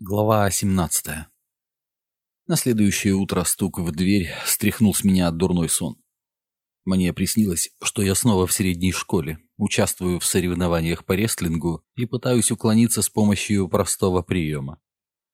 Глава 17 На следующее утро стук в дверь стряхнул с меня дурной сон. Мне приснилось, что я снова в средней школе, участвую в соревнованиях по рестлингу и пытаюсь уклониться с помощью простого приема.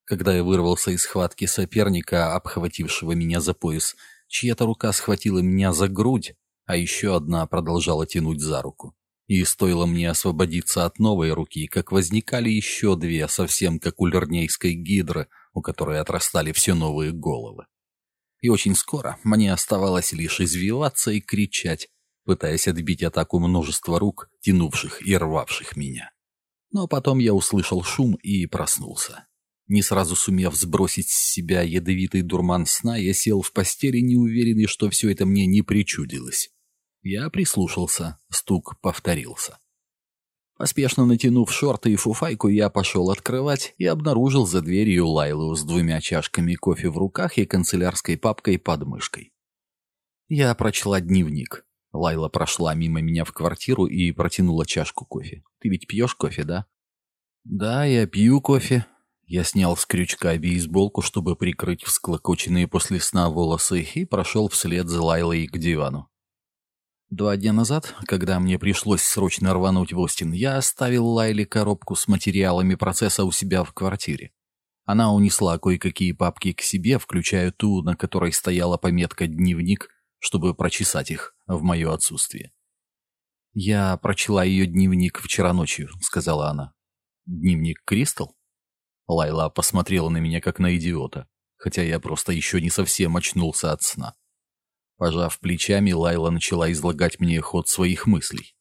Когда я вырвался из схватки соперника, обхватившего меня за пояс, чья-то рука схватила меня за грудь, а еще одна продолжала тянуть за руку. И стоило мне освободиться от новой руки, как возникали еще две, совсем как у лернейской гидры, у которой отрастали все новые головы. И очень скоро мне оставалось лишь извиваться и кричать, пытаясь отбить атаку множества рук, тянувших и рвавших меня. Но потом я услышал шум и проснулся. Не сразу сумев сбросить с себя ядовитый дурман сна, я сел в постели, неуверенный, что все это мне не причудилось. Я прислушался, стук повторился. Поспешно натянув шорты и фуфайку, я пошел открывать и обнаружил за дверью Лайлу с двумя чашками кофе в руках и канцелярской папкой под мышкой. Я прочла дневник. Лайла прошла мимо меня в квартиру и протянула чашку кофе. «Ты ведь пьешь кофе, да?» «Да, я пью кофе». Я снял с крючка бейсболку, чтобы прикрыть всклокоченные после сна волосы, и прошел вслед за Лайлой к дивану. Два дня назад, когда мне пришлось срочно рвануть в Остин, я оставил Лайле коробку с материалами процесса у себя в квартире. Она унесла кое-какие папки к себе, включая ту, на которой стояла пометка «Дневник», чтобы прочесать их в мое отсутствие. «Я прочла ее дневник вчера ночью», — сказала она. «Дневник Кристал?» Лайла посмотрела на меня, как на идиота, хотя я просто еще не совсем очнулся от сна. Пожав плечами, Лайла начала излагать мне ход своих мыслей.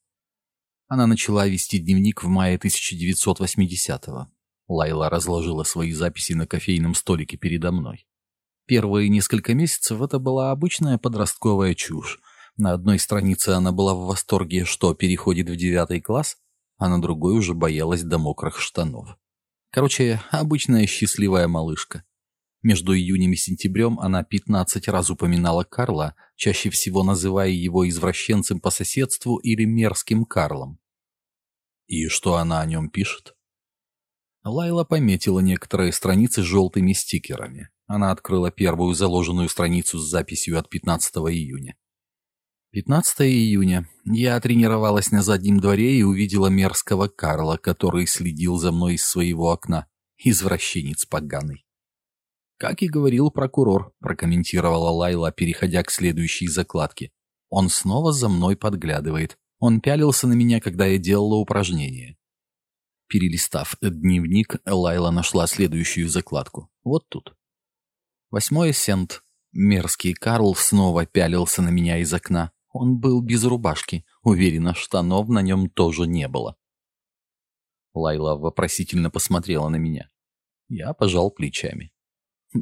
Она начала вести дневник в мае 1980-го. Лайла разложила свои записи на кофейном столике передо мной. Первые несколько месяцев это была обычная подростковая чушь. На одной странице она была в восторге, что переходит в девятый класс, а на другой уже боялась до мокрых штанов. Короче, обычная счастливая малышка. Между июнем и сентябрем она 15 раз упоминала Карла, чаще всего называя его извращенцем по соседству или мерзким Карлом. И что она о нем пишет? Лайла пометила некоторые страницы желтыми стикерами. Она открыла первую заложенную страницу с записью от 15 июня. 15 июня. Я тренировалась на заднем дворе и увидела мерзкого Карла, который следил за мной из своего окна. Извращенец поганый. Как и говорил прокурор, прокомментировала Лайла, переходя к следующей закладке. Он снова за мной подглядывает. Он пялился на меня, когда я делала упражнение. Перелистав дневник, Лайла нашла следующую закладку. Вот тут. Восьмой сент. Мерзкий Карл снова пялился на меня из окна. Он был без рубашки. Уверена, штанов на нем тоже не было. Лайла вопросительно посмотрела на меня. Я пожал плечами.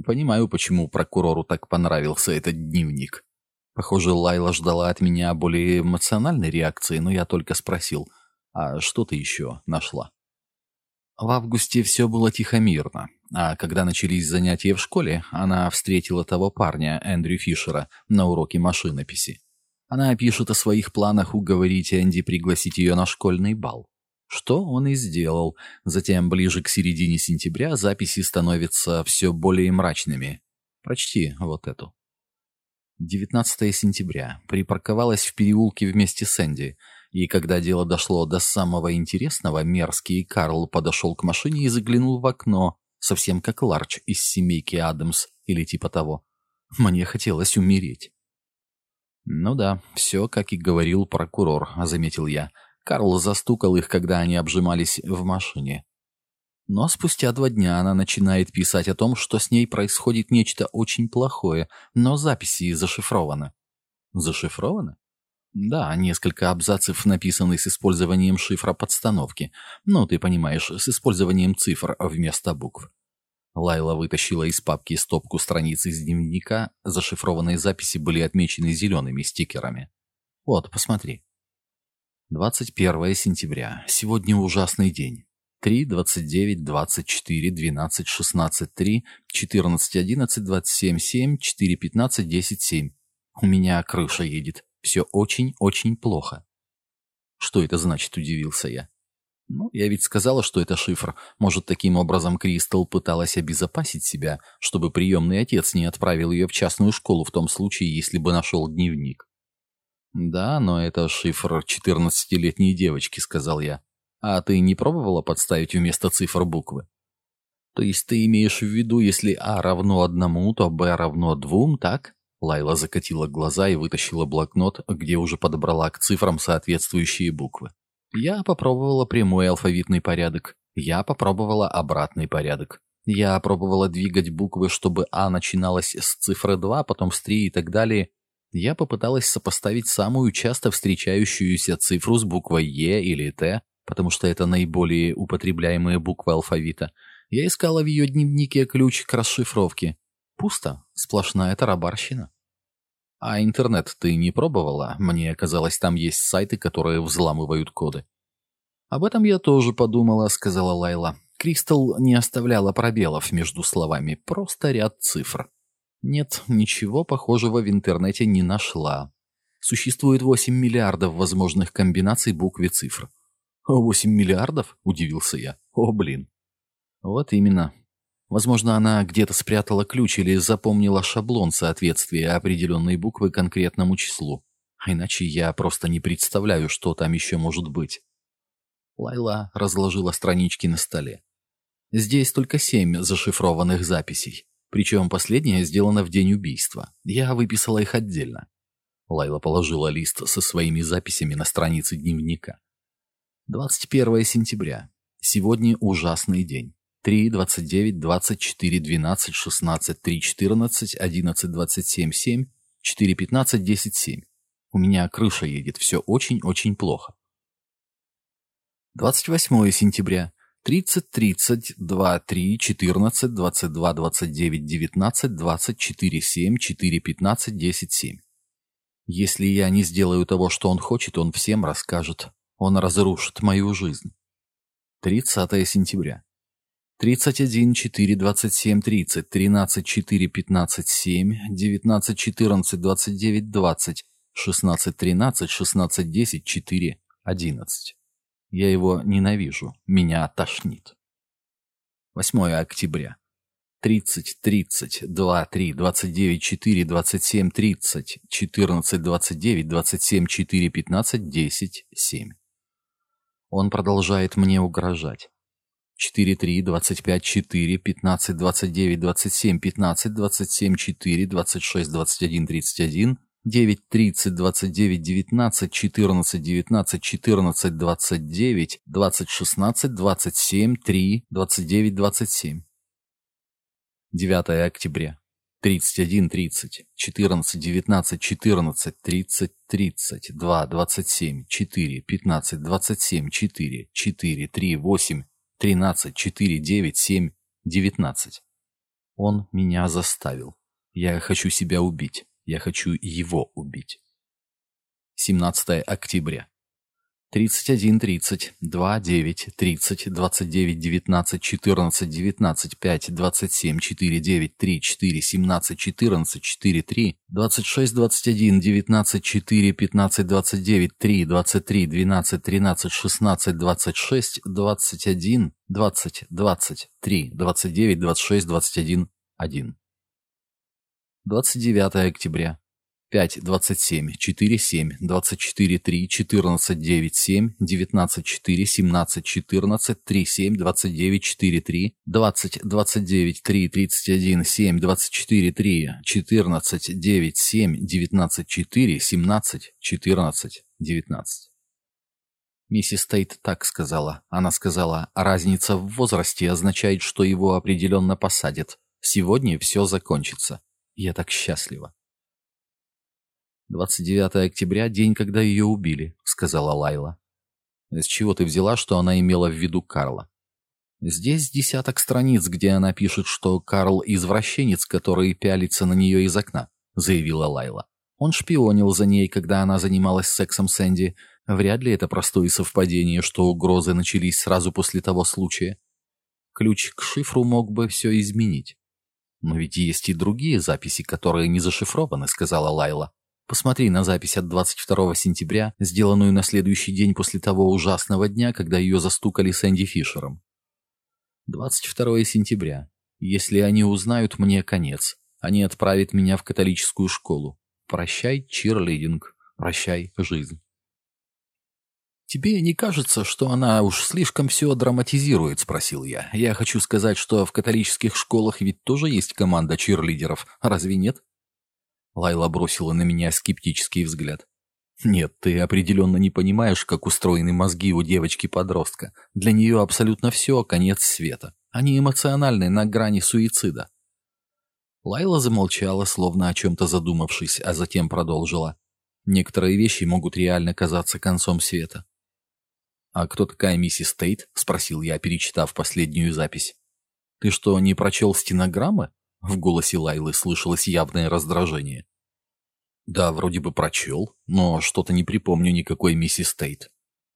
Понимаю, почему прокурору так понравился этот дневник. Похоже, Лайла ждала от меня более эмоциональной реакции, но я только спросил, а что ты еще нашла? В августе все было тихо-мирно, а когда начались занятия в школе, она встретила того парня, Эндрю Фишера, на уроке машинописи. Она пишет о своих планах уговорить Энди пригласить ее на школьный бал. Что он и сделал. Затем, ближе к середине сентября, записи становятся все более мрачными. Прочти вот эту. 19 сентября. Припарковалась в переулке вместе с Энди. И когда дело дошло до самого интересного, мерзкий Карл подошел к машине и заглянул в окно, совсем как Ларч из семейки Адамс или типа того. Мне хотелось умереть. «Ну да, все, как и говорил прокурор», — заметил я. Карл застукал их, когда они обжимались в машине. Но спустя два дня она начинает писать о том, что с ней происходит нечто очень плохое, но записи зашифрованы. Зашифрованы? Да, несколько абзацев написаны с использованием шифра подстановки. Ну, ты понимаешь, с использованием цифр вместо букв. Лайла вытащила из папки стопку страниц из дневника. Зашифрованные записи были отмечены зелеными стикерами. Вот, посмотри. 21 сентября. Сегодня ужасный день. 3, 29, 24, 12, 16, 3, 14, 11, 27, 7, 4, 15, 10, 7. У меня крыша едет. Все очень-очень плохо. Что это значит, удивился я. Ну, я ведь сказала, что это шифр. Может, таким образом Кристал пыталась обезопасить себя, чтобы приемный отец не отправил ее в частную школу в том случае, если бы нашел дневник. «Да, но это шифр 14-летней девочки», — сказал я. «А ты не пробовала подставить вместо цифр буквы?» «То есть ты имеешь в виду, если А равно одному, то Б равно двум, так?» Лайла закатила глаза и вытащила блокнот, где уже подобрала к цифрам соответствующие буквы. Я попробовала прямой алфавитный порядок. Я попробовала обратный порядок. Я пробовала двигать буквы, чтобы А начиналась с цифры 2, потом с 3 и так далее. Я попыталась сопоставить самую часто встречающуюся цифру с буквой Е или Т, потому что это наиболее употребляемые буквы алфавита. Я искала в ее дневнике ключ к расшифровке. Пусто, сплошная тарабарщина. А интернет ты не пробовала? Мне казалось, там есть сайты, которые взламывают коды. Об этом я тоже подумала, сказала Лайла. Кристал не оставляла пробелов между словами, просто ряд цифр. Нет, ничего похожего в интернете не нашла. Существует 8 миллиардов возможных комбинаций букв и цифр. «Восемь миллиардов?» – удивился я. «О, блин!» «Вот именно. Возможно, она где-то спрятала ключ или запомнила шаблон соответствия определенной буквы конкретному числу. А иначе я просто не представляю, что там еще может быть. Лайла разложила странички на столе. Здесь только семь зашифрованных записей. Причем последняя сделана в день убийства. Я выписала их отдельно. Лайла положила лист со своими записями на странице дневника. 21 сентября. Сегодня ужасный день. 3, 29, 24, 12, 16, 3, 14, 11, 27, 7, 4, 15, 10, 7. У меня крыша едет, все очень-очень плохо. 28 сентября. 30, 30, 2, 3, 14, 22, 29, 19, 24, 7, 4, 15, 10, 7. Если я не сделаю того, что он хочет, он всем расскажет. Он разрушит мою жизнь. 30 сентября. 31, 4, 27, 30, 13, 4, 15, 7, 19, 14, 29, 20, 16, 13, 16, 10, 4, 11. Я его ненавижу, меня тошнит. 8 октября. 30, 30, 2, 3, 29, 4, 27, 30, 14, 29, 27, 4, 15, 10, 7. Он продолжает мне угрожать. 4, 3, 25, 4, 15, 29, 27, 15, 27, 4, 26, 21, 31, 9, 30, 29, 19, 14, 19, 14, 29, 20, 16, 27, 3, 29, 27. 9 октября. 31, 30, 14, 19, 14, 30, 30, 2, 27, 4, 15, 27, 4, 4, 3, 8, 13, 4, 9, 7, 19. Он меня заставил. Я хочу себя убить. Я хочу его убить. 17 октября. 31, 30, 2, 9, 30, 29, 19, 14, 19, 5, 27, 4, 9, 3, 4, 17, 14, 4, 3, 26, 21, 19, 4, 15, 29, 3, 23, 12, 13, 16, 26, 21, 20, 20, 3, 29, 26, 21, 1. 29 октября. 5, 27, 4, 7, 24, 3, 14, 9, 7, 19, 4, 17, 14, 3, 7, 29, 4, 3, 20, 29, 3, 31, 7, 24, 3, 14, 9, 7, 19, 4, 17, 14, 19. Миссис Тейт так сказала. Она сказала, разница в возрасте означает, что его определенно посадят. Сегодня все закончится. Я так счастлива. 29 октября – день, когда ее убили», — сказала Лайла. «С чего ты взяла, что она имела в виду Карла?» «Здесь десяток страниц, где она пишет, что Карл – извращенец, который пялится на нее из окна», — заявила Лайла. «Он шпионил за ней, когда она занималась сексом с Энди. Вряд ли это простое совпадение, что угрозы начались сразу после того случая. Ключ к шифру мог бы все изменить». «Но ведь есть и другие записи, которые не зашифрованы», — сказала Лайла. Посмотри на запись от 22 сентября, сделанную на следующий день после того ужасного дня, когда ее застукали Сэнди Фишером. 22 сентября. Если они узнают, мне конец. Они отправят меня в католическую школу. Прощай, чирлидинг. Прощай, жизнь. «Тебе не кажется, что она уж слишком все драматизирует?» — спросил я. «Я хочу сказать, что в католических школах ведь тоже есть команда чирлидеров, разве нет?» Лайла бросила на меня скептический взгляд. «Нет, ты определенно не понимаешь, как устроены мозги у девочки-подростка. Для нее абсолютно все — конец света. Они эмоциональны на грани суицида». Лайла замолчала, словно о чем-то задумавшись, а затем продолжила. «Некоторые вещи могут реально казаться концом света. «А кто такая миссис Тейт?» — спросил я, перечитав последнюю запись. «Ты что, не прочел стенограммы?» В голосе Лайлы слышалось явное раздражение. «Да, вроде бы прочел, но что-то не припомню никакой миссис Тейт.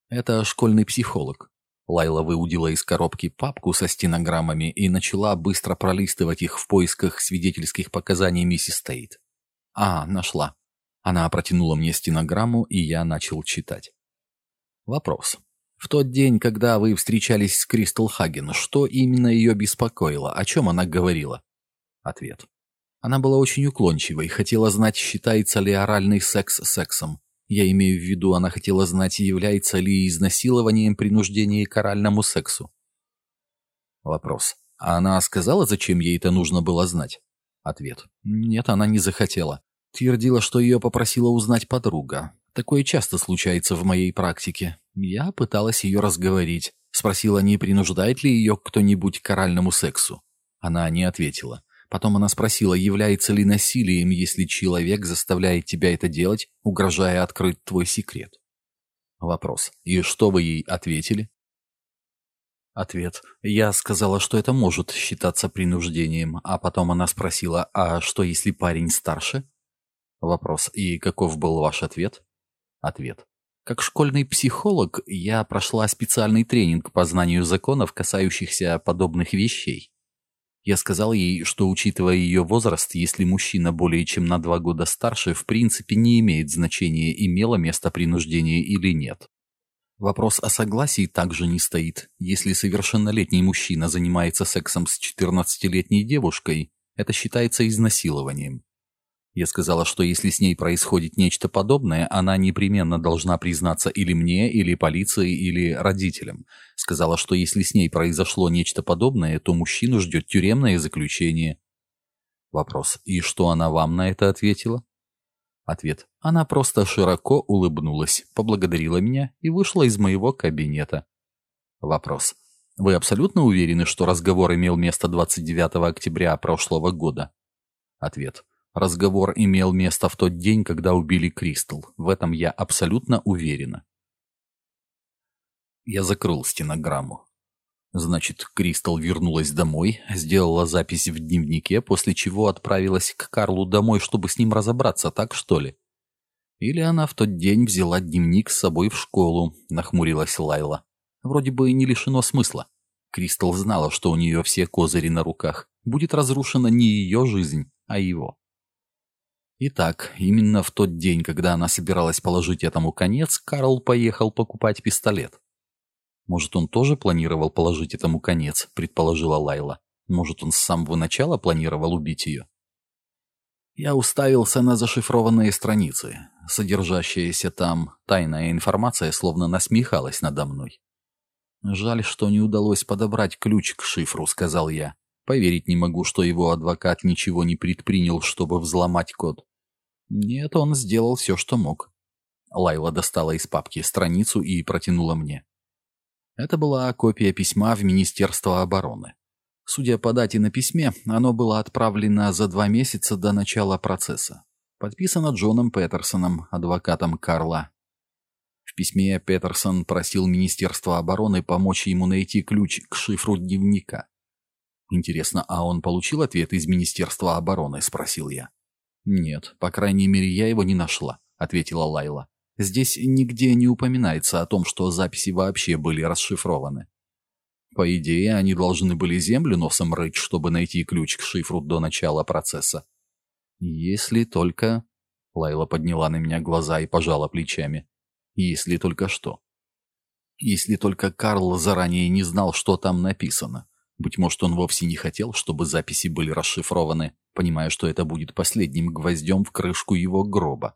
Это школьный психолог». Лайла выудила из коробки папку со стенограммами и начала быстро пролистывать их в поисках свидетельских показаний миссис Тейт. «А, нашла». Она протянула мне стенограмму, и я начал читать. Вопрос. В тот день, когда вы встречались с Кристал Хаген, что именно ее беспокоило? О чем она говорила? Ответ. Она была очень уклончивой, хотела знать, считается ли оральный секс сексом. Я имею в виду, она хотела знать, является ли изнасилованием принуждение к оральному сексу. Вопрос. А она сказала, зачем ей это нужно было знать? Ответ. Нет, она не захотела. Твердила, что ее попросила узнать подруга. Такое часто случается в моей практике. Я пыталась ее разговорить. Спросила, не принуждает ли ее кто-нибудь к оральному сексу. Она не ответила. Потом она спросила, является ли насилием, если человек заставляет тебя это делать, угрожая открыть твой секрет. Вопрос. И что вы ей ответили? Ответ. Я сказала, что это может считаться принуждением, а потом она спросила, а что если парень старше? Вопрос. И каков был ваш ответ? Ответ. Как школьный психолог я прошла специальный тренинг по знанию законов, касающихся подобных вещей. Я сказал ей, что, учитывая ее возраст, если мужчина более чем на два года старше, в принципе не имеет значения, имело место принуждение или нет. Вопрос о согласии также не стоит. Если совершеннолетний мужчина занимается сексом с 14-летней девушкой, это считается изнасилованием. Я сказала, что если с ней происходит нечто подобное, она непременно должна признаться или мне, или полиции, или родителям. Сказала, что если с ней произошло нечто подобное, то мужчину ждет тюремное заключение. Вопрос. И что она вам на это ответила? Ответ. Она просто широко улыбнулась, поблагодарила меня и вышла из моего кабинета. Вопрос. Вы абсолютно уверены, что разговор имел место 29 октября прошлого года? Ответ. Разговор имел место в тот день, когда убили Кристал. В этом я абсолютно уверена. Я закрыл стенограмму. Значит, Кристал вернулась домой, сделала запись в дневнике, после чего отправилась к Карлу домой, чтобы с ним разобраться, так что ли? Или она в тот день взяла дневник с собой в школу, нахмурилась Лайла. Вроде бы не лишено смысла. Кристал знала, что у нее все козыри на руках. Будет разрушена не ее жизнь, а его. Итак, именно в тот день, когда она собиралась положить этому конец, Карл поехал покупать пистолет. Может, он тоже планировал положить этому конец, предположила Лайла. Может, он с самого начала планировал убить ее? Я уставился на зашифрованные страницы. Содержащаяся там тайная информация словно насмехалась надо мной. «Жаль, что не удалось подобрать ключ к шифру», — сказал я. «Поверить не могу, что его адвокат ничего не предпринял, чтобы взломать код. Нет, он сделал все, что мог. Лайла достала из папки страницу и протянула мне. Это была копия письма в Министерство обороны. Судя по дате на письме, оно было отправлено за два месяца до начала процесса. Подписано Джоном Петерсоном, адвокатом Карла. В письме Петерсон просил Министерство обороны помочь ему найти ключ к шифру дневника. «Интересно, а он получил ответ из Министерства обороны?» – спросил я. «Нет, по крайней мере, я его не нашла», — ответила Лайла. «Здесь нигде не упоминается о том, что записи вообще были расшифрованы. По идее, они должны были землю носом рыть, чтобы найти ключ к шифру до начала процесса. Если только...» Лайла подняла на меня глаза и пожала плечами. Если только что. Если только Карл заранее не знал, что там написано. Быть может, он вовсе не хотел, чтобы записи были расшифрованы, понимая, что это будет последним гвоздем в крышку его гроба.